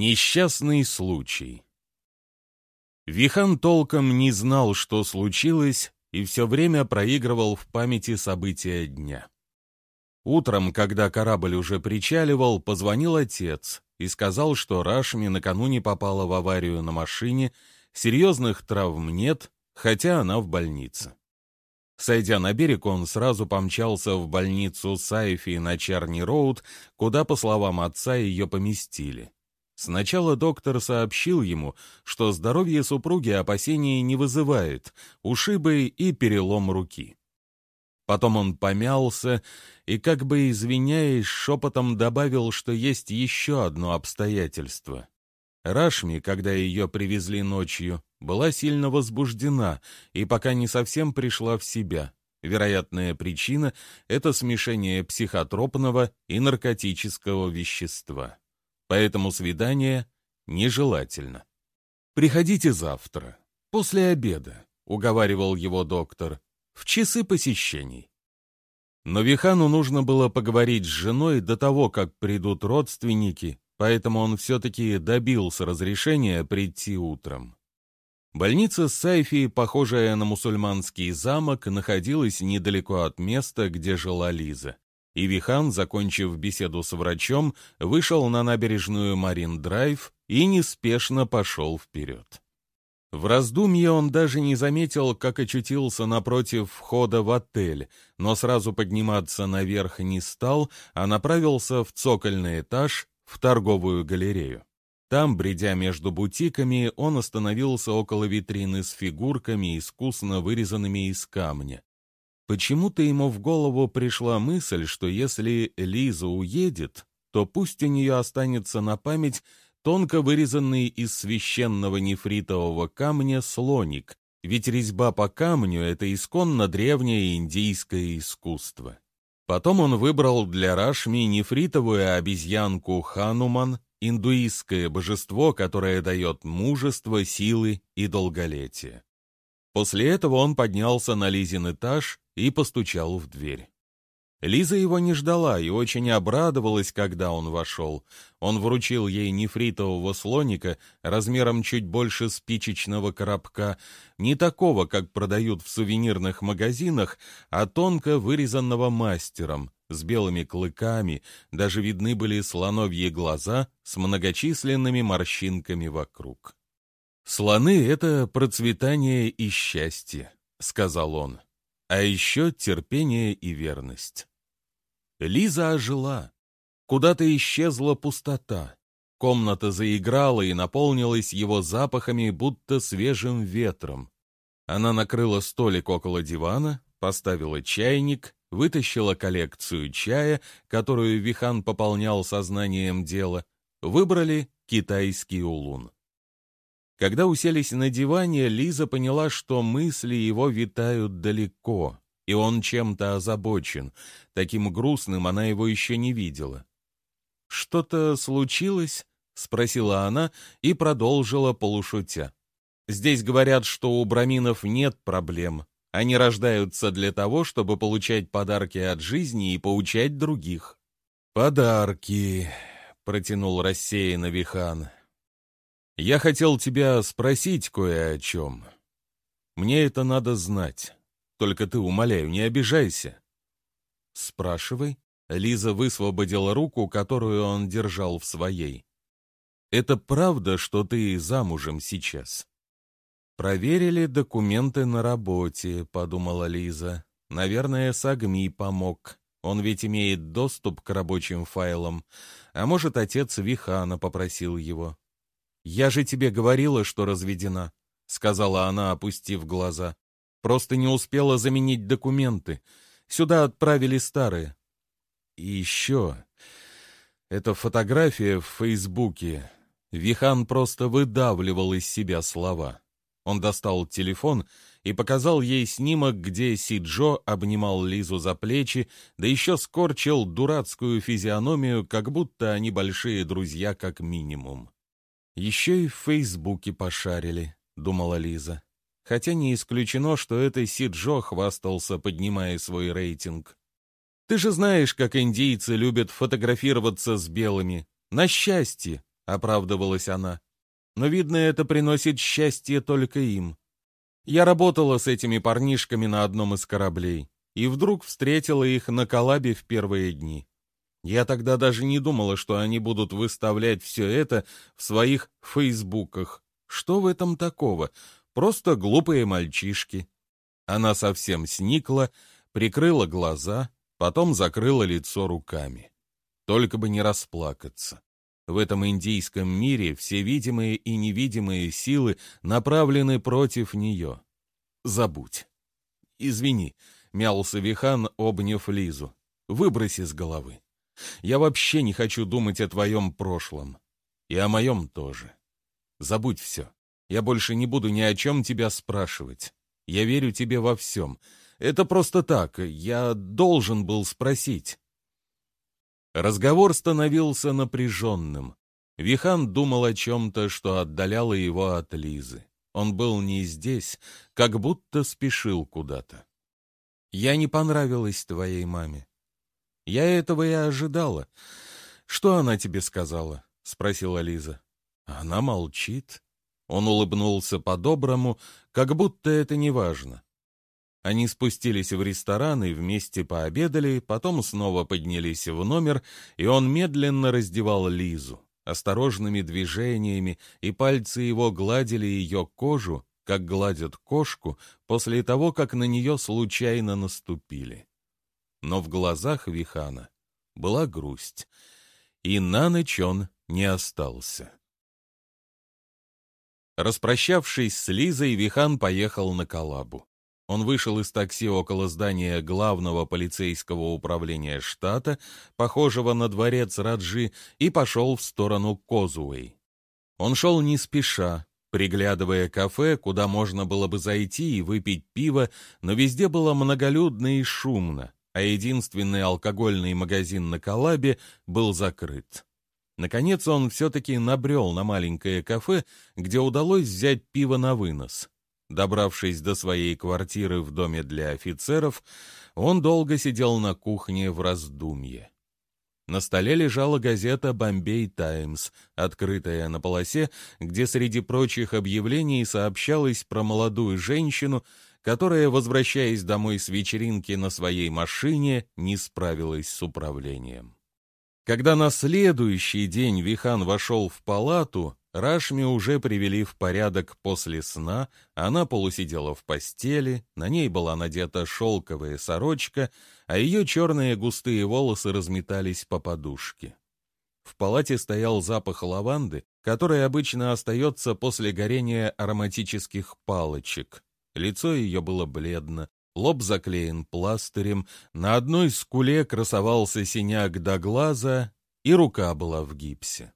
Несчастный случай. Вихан толком не знал, что случилось, и все время проигрывал в памяти события дня. Утром, когда корабль уже причаливал, позвонил отец и сказал, что Рашми накануне попала в аварию на машине, серьезных травм нет, хотя она в больнице. Сойдя на берег, он сразу помчался в больницу Сайфи на Чарни-Роуд, куда, по словам отца, ее поместили. Сначала доктор сообщил ему, что здоровье супруги опасений не вызывает, ушибы и перелом руки. Потом он помялся и, как бы извиняясь, шепотом добавил, что есть еще одно обстоятельство. Рашми, когда ее привезли ночью, была сильно возбуждена и пока не совсем пришла в себя. Вероятная причина — это смешение психотропного и наркотического вещества поэтому свидание нежелательно. «Приходите завтра, после обеда», — уговаривал его доктор, — «в часы посещений». Но Вихану нужно было поговорить с женой до того, как придут родственники, поэтому он все-таки добился разрешения прийти утром. Больница Сайфи, похожая на мусульманский замок, находилась недалеко от места, где жила Лиза и Вихан, закончив беседу с врачом, вышел на набережную Марин-Драйв и неспешно пошел вперед. В раздумье он даже не заметил, как очутился напротив входа в отель, но сразу подниматься наверх не стал, а направился в цокольный этаж, в торговую галерею. Там, бредя между бутиками, он остановился около витрины с фигурками, искусно вырезанными из камня. Почему-то ему в голову пришла мысль, что если Лиза уедет, то пусть у нее останется на память тонко вырезанный из священного нефритового камня слоник, ведь резьба по камню — это исконно древнее индийское искусство. Потом он выбрал для Рашми нефритовую обезьянку Хануман, индуистское божество, которое дает мужество, силы и долголетие. После этого он поднялся на Лизин этаж и постучал в дверь. Лиза его не ждала и очень обрадовалась, когда он вошел. Он вручил ей нефритового слоника размером чуть больше спичечного коробка, не такого, как продают в сувенирных магазинах, а тонко вырезанного мастером, с белыми клыками, даже видны были слоновьи глаза с многочисленными морщинками вокруг. «Слоны — это процветание и счастье», — сказал он а еще терпение и верность. Лиза ожила. Куда-то исчезла пустота. Комната заиграла и наполнилась его запахами, будто свежим ветром. Она накрыла столик около дивана, поставила чайник, вытащила коллекцию чая, которую Вихан пополнял сознанием дела, выбрали китайский улун. Когда уселись на диване, Лиза поняла, что мысли его витают далеко, и он чем-то озабочен. Таким грустным она его еще не видела. «Что-то случилось?» — спросила она и продолжила полушутя. «Здесь говорят, что у браминов нет проблем. Они рождаются для того, чтобы получать подарки от жизни и поучать других». «Подарки», — протянул рассеянно Вихан. Я хотел тебя спросить кое о чем. Мне это надо знать. Только ты, умоляю, не обижайся. Спрашивай. Лиза высвободила руку, которую он держал в своей. Это правда, что ты замужем сейчас? Проверили документы на работе, подумала Лиза. Наверное, Сагми помог. Он ведь имеет доступ к рабочим файлам. А может, отец Вихана попросил его. «Я же тебе говорила, что разведена», — сказала она, опустив глаза. «Просто не успела заменить документы. Сюда отправили старые». «И еще...» Это фотография в Фейсбуке. Вихан просто выдавливал из себя слова. Он достал телефон и показал ей снимок, где Сиджо обнимал Лизу за плечи, да еще скорчил дурацкую физиономию, как будто они большие друзья как минимум. Еще и в Фейсбуке пошарили, думала Лиза. Хотя не исключено, что это Сиджо хвастался, поднимая свой рейтинг. Ты же знаешь, как индейцы любят фотографироваться с белыми. На счастье, оправдывалась она. «Но, видно, это приносит счастье только им. Я работала с этими парнишками на одном из кораблей, и вдруг встретила их на коллабе в первые дни. Я тогда даже не думала, что они будут выставлять все это в своих фейсбуках. Что в этом такого? Просто глупые мальчишки. Она совсем сникла, прикрыла глаза, потом закрыла лицо руками. Только бы не расплакаться. В этом индийском мире все видимые и невидимые силы направлены против нее. Забудь. Извини, мялся Вихан, обняв Лизу. Выброси с головы. Я вообще не хочу думать о твоем прошлом. И о моем тоже. Забудь все. Я больше не буду ни о чем тебя спрашивать. Я верю тебе во всем. Это просто так. Я должен был спросить. Разговор становился напряженным. Вихан думал о чем-то, что отдаляло его от Лизы. Он был не здесь, как будто спешил куда-то. «Я не понравилась твоей маме. Я этого и ожидала. Что она тебе сказала? спросила Лиза. Она молчит. Он улыбнулся по-доброму, как будто это не важно. Они спустились в ресторан и вместе пообедали, потом снова поднялись в номер, и он медленно раздевал Лизу. Осторожными движениями, и пальцы его гладили ее кожу, как гладят кошку после того, как на нее случайно наступили но в глазах Вихана была грусть, и на ночь он не остался. Распрощавшись с Лизой, Вихан поехал на Калабу. Он вышел из такси около здания главного полицейского управления штата, похожего на дворец Раджи, и пошел в сторону Козуэй. Он шел не спеша, приглядывая кафе, куда можно было бы зайти и выпить пиво, но везде было многолюдно и шумно а единственный алкогольный магазин на Калабе был закрыт. Наконец он все-таки набрел на маленькое кафе, где удалось взять пиво на вынос. Добравшись до своей квартиры в доме для офицеров, он долго сидел на кухне в раздумье. На столе лежала газета «Бомбей Таймс», открытая на полосе, где среди прочих объявлений сообщалось про молодую женщину, которая, возвращаясь домой с вечеринки на своей машине, не справилась с управлением. Когда на следующий день Вихан вошел в палату, Рашми уже привели в порядок после сна, она полусидела в постели, на ней была надета шелковая сорочка, а ее черные густые волосы разметались по подушке. В палате стоял запах лаванды, который обычно остается после горения ароматических палочек. Лицо ее было бледно, лоб заклеен пластырем, на одной скуле красовался синяк до глаза, и рука была в гипсе.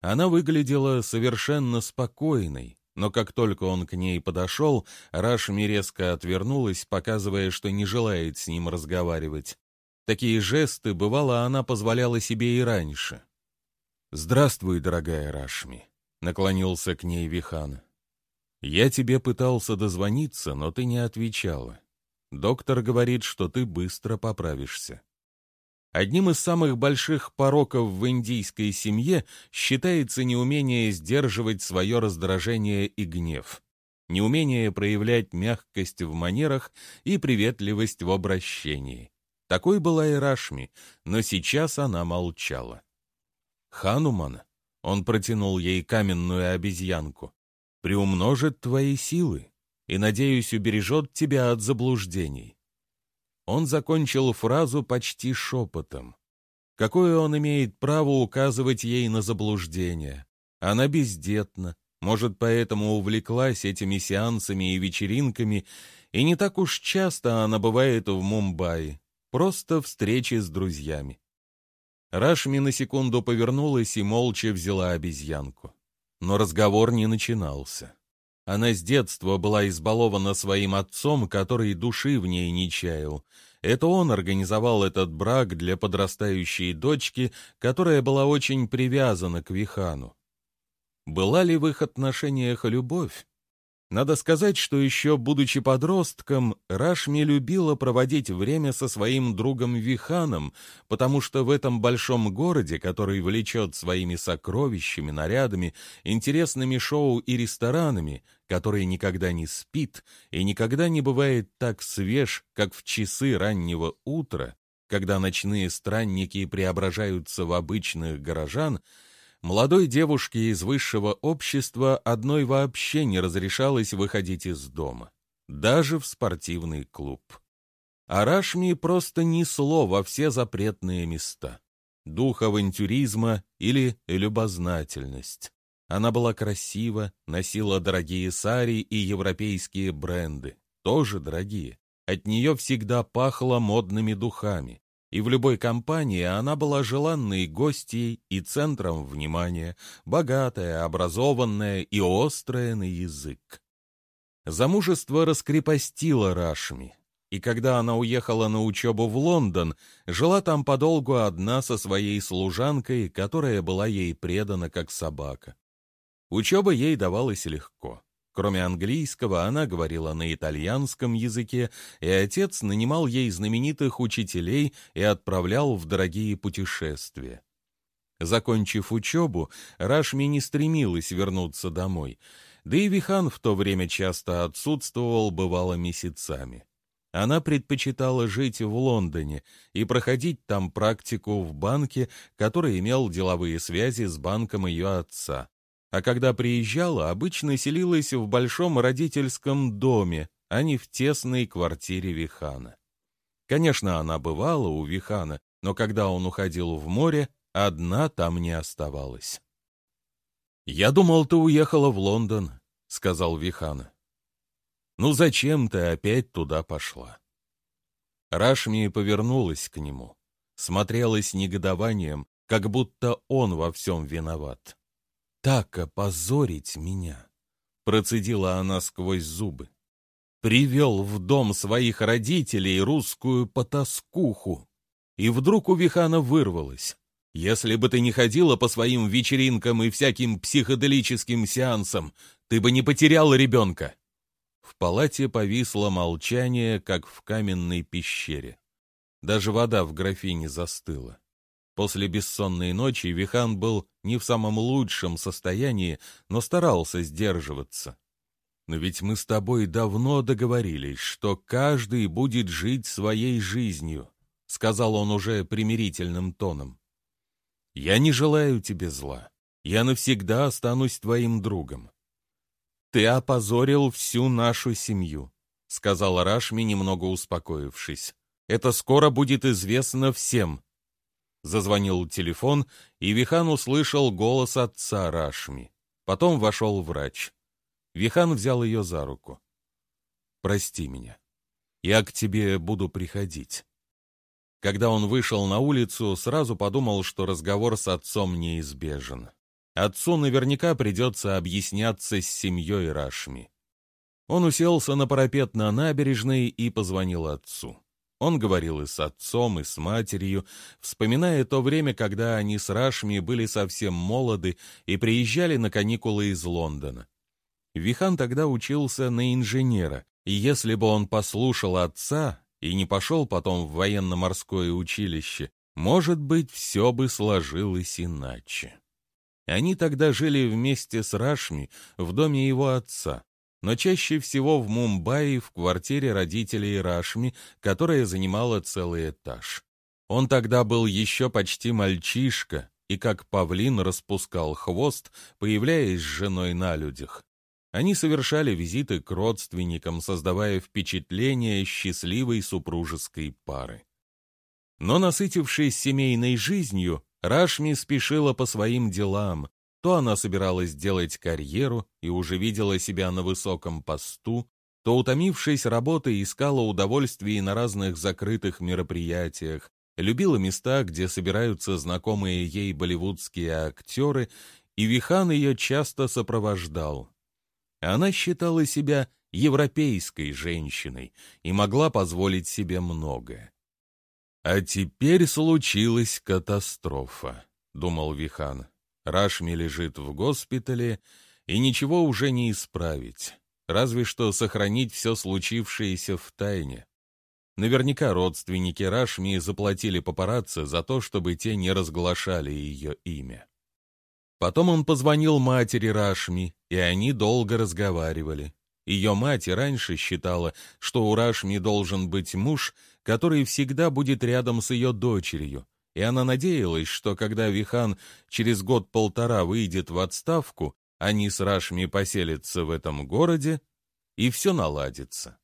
Она выглядела совершенно спокойной, но как только он к ней подошел, Рашми резко отвернулась, показывая, что не желает с ним разговаривать. Такие жесты, бывало, она позволяла себе и раньше. «Здравствуй, дорогая Рашми», — наклонился к ней Вихан. Я тебе пытался дозвониться, но ты не отвечала. Доктор говорит, что ты быстро поправишься. Одним из самых больших пороков в индийской семье считается неумение сдерживать свое раздражение и гнев, неумение проявлять мягкость в манерах и приветливость в обращении. Такой была и Рашми, но сейчас она молчала. «Хануман», — он протянул ей каменную обезьянку, приумножит твои силы и, надеюсь, убережет тебя от заблуждений. Он закончил фразу почти шепотом. Какое он имеет право указывать ей на заблуждение? Она бездетна, может, поэтому увлеклась этими сеансами и вечеринками, и не так уж часто она бывает в Мумбаи, просто встречи с друзьями. Рашми на секунду повернулась и молча взяла обезьянку. Но разговор не начинался. Она с детства была избалована своим отцом, который души в ней не чаял. Это он организовал этот брак для подрастающей дочки, которая была очень привязана к Вихану. Была ли в их отношениях любовь? Надо сказать, что еще будучи подростком, Рашми любила проводить время со своим другом Виханом, потому что в этом большом городе, который влечет своими сокровищами, нарядами, интересными шоу и ресторанами, который никогда не спит и никогда не бывает так свеж, как в часы раннего утра, когда ночные странники преображаются в обычных горожан, Молодой девушке из высшего общества одной вообще не разрешалось выходить из дома, даже в спортивный клуб. А Рашми просто несло во все запретные места. Дух авантюризма или любознательность. Она была красива, носила дорогие сари и европейские бренды, тоже дорогие. От нее всегда пахло модными духами и в любой компании она была желанной гостьей и центром внимания, богатая, образованная и острая на язык. Замужество раскрепостило Рашми, и когда она уехала на учебу в Лондон, жила там подолгу одна со своей служанкой, которая была ей предана как собака. Учеба ей давалась легко. Кроме английского, она говорила на итальянском языке, и отец нанимал ей знаменитых учителей и отправлял в дорогие путешествия. Закончив учебу, Рашми не стремилась вернуться домой, да и Вихан в то время часто отсутствовал, бывало, месяцами. Она предпочитала жить в Лондоне и проходить там практику в банке, который имел деловые связи с банком ее отца а когда приезжала, обычно селилась в большом родительском доме, а не в тесной квартире Вихана. Конечно, она бывала у Вихана, но когда он уходил в море, одна там не оставалась. «Я думал, ты уехала в Лондон», — сказал Вихана. «Ну зачем ты опять туда пошла?» Рашми повернулась к нему, смотрела с негодованием, как будто он во всем виноват так опозорить меня!» Процедила она сквозь зубы. Привел в дом своих родителей русскую потаскуху. И вдруг у Вихана вырвалось. «Если бы ты не ходила по своим вечеринкам и всяким психоделическим сеансам, ты бы не потеряла ребенка!» В палате повисло молчание, как в каменной пещере. Даже вода в графине застыла. После бессонной ночи Вихан был не в самом лучшем состоянии, но старался сдерживаться. «Но ведь мы с тобой давно договорились, что каждый будет жить своей жизнью», — сказал он уже примирительным тоном. «Я не желаю тебе зла. Я навсегда останусь твоим другом». «Ты опозорил всю нашу семью», — сказал Рашми, немного успокоившись. «Это скоро будет известно всем, Зазвонил телефон, и Вихан услышал голос отца Рашми. Потом вошел врач. Вихан взял ее за руку. «Прости меня. Я к тебе буду приходить». Когда он вышел на улицу, сразу подумал, что разговор с отцом неизбежен. Отцу наверняка придется объясняться с семьей Рашми. Он уселся на парапет на набережной и позвонил отцу. Он говорил и с отцом, и с матерью, вспоминая то время, когда они с Рашми были совсем молоды и приезжали на каникулы из Лондона. Вихан тогда учился на инженера, и если бы он послушал отца и не пошел потом в военно-морское училище, может быть, все бы сложилось иначе. Они тогда жили вместе с Рашми в доме его отца, но чаще всего в Мумбаи в квартире родителей Рашми, которая занимала целый этаж. Он тогда был еще почти мальчишка и как павлин распускал хвост, появляясь с женой на людях. Они совершали визиты к родственникам, создавая впечатление счастливой супружеской пары. Но, насытившись семейной жизнью, Рашми спешила по своим делам, то она собиралась делать карьеру и уже видела себя на высоком посту, то, утомившись работой, искала удовольствий на разных закрытых мероприятиях, любила места, где собираются знакомые ей болливудские актеры, и Вихан ее часто сопровождал. Она считала себя европейской женщиной и могла позволить себе многое. «А теперь случилась катастрофа», — думал Вихан. Рашми лежит в госпитале, и ничего уже не исправить. разве что сохранить все случившееся в тайне. Наверняка родственники Рашми заплатили папарацци за то, чтобы те не разглашали ее имя. Потом он позвонил матери Рашми, и они долго разговаривали. Ее мать раньше считала, что у Рашми должен быть муж, который всегда будет рядом с ее дочерью, и она надеялась, что когда Вихан через год-полтора выйдет в отставку, они с Рашми поселятся в этом городе, и все наладится.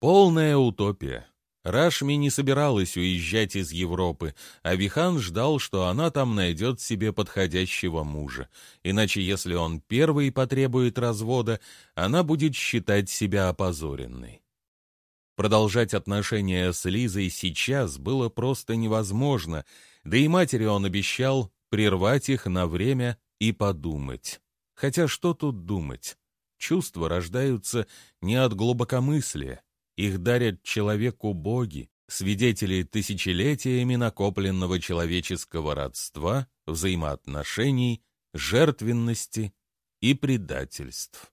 Полная утопия. Рашми не собиралась уезжать из Европы, а Вихан ждал, что она там найдет себе подходящего мужа. Иначе, если он первый потребует развода, она будет считать себя опозоренной. Продолжать отношения с Лизой сейчас было просто невозможно, да и матери он обещал прервать их на время и подумать. Хотя что тут думать? Чувства рождаются не от глубокомыслия, их дарят человеку боги, свидетели тысячелетиями накопленного человеческого родства, взаимоотношений, жертвенности и предательств.